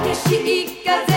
ateşi ilk gaz